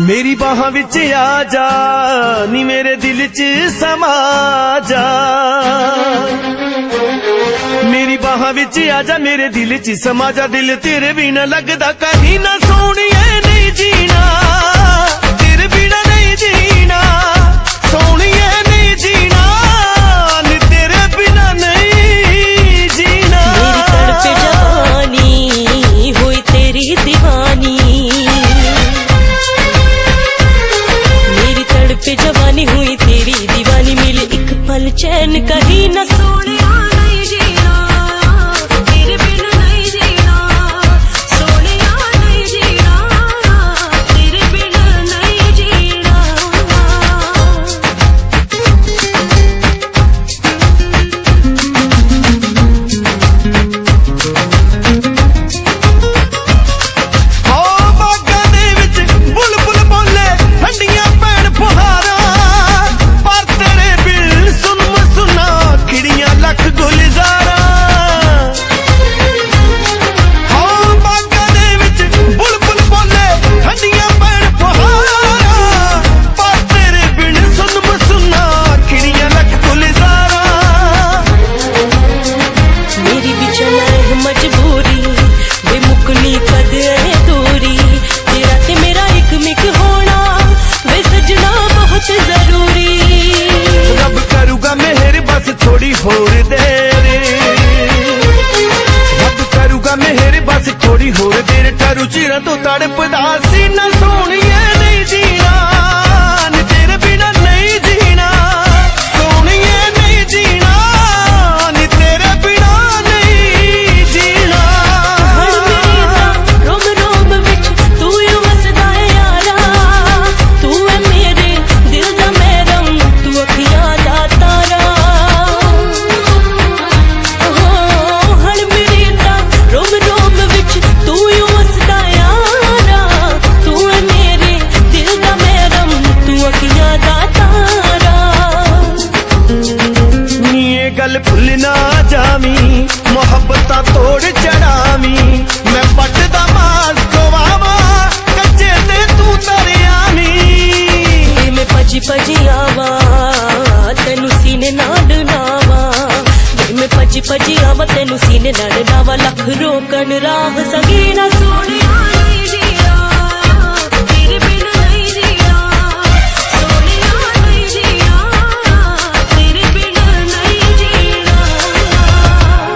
ਮੇਰੀ ਬਾਹਾਂ ਵਿੱਚ ਆ ਜਾ, ਨੀ ਮੇਰੇ ਦਿਲ 'ਚ ਸਮਾ ਜਾ। ਮੇਰੀ ਬਾਹਾਂ ਵਿੱਚ ਆ ਜਾ, ਮੇਰੇ ਦਿਲ 'ਚ ਸਮਾ ਜਾ, ਦਿਲ ਤੇਰੇ ਬਿਨਾ ਲੱਗਦਾ ਕਹੀਂ ਨਾ ਸੋਹਣੀਏ हुई तेरी दीवानी मिले एक पल चैन कहीं न ਹੋਰ ਦੇਰ ਰੱਬ ਕਰੂਗਾ ਮਿਹਰ, ਬਸ ਥੋੜੀ ਹੋਰ ਦੇਰ ਟਰੂ ਚਿਰਾਂ ਤੋਂ ਤੜਪਦਾ ਸੀ ਨਾ। ਗੱਲ ਭੁੱਲ ਨਾ ਜਾਵੀਂ, ਮੁਹੱਬਤਾਂ ਤੋੜ ਚੜਾਵੀਂ। ਮੈਂ ਪੱਟ ਮਾਸ ਖਵਾਵਾਂ ਕੱਚੇ ਤੇ ਤੂੰ ਤਰਿਆਵੀਂ ਮੈਂ ਭੱਜੀ ਭੱਜੀ ਆਵਾਂ, ਤੈਨੂੰ ਸੀਨੇ ਨਾਲ ਡਨਾਵਾਂ ਮੈਂ ਭੱਜੀ ਭੱਜੀ ਆਵਾ, ਤੈਨੂੰ ਸੀਨੇ ਨਾਲ ਡਨਾਵਾਂ ਲੱਖ ਰੋਕਣ ਰਾਹ ਸਗੀ ਨਾ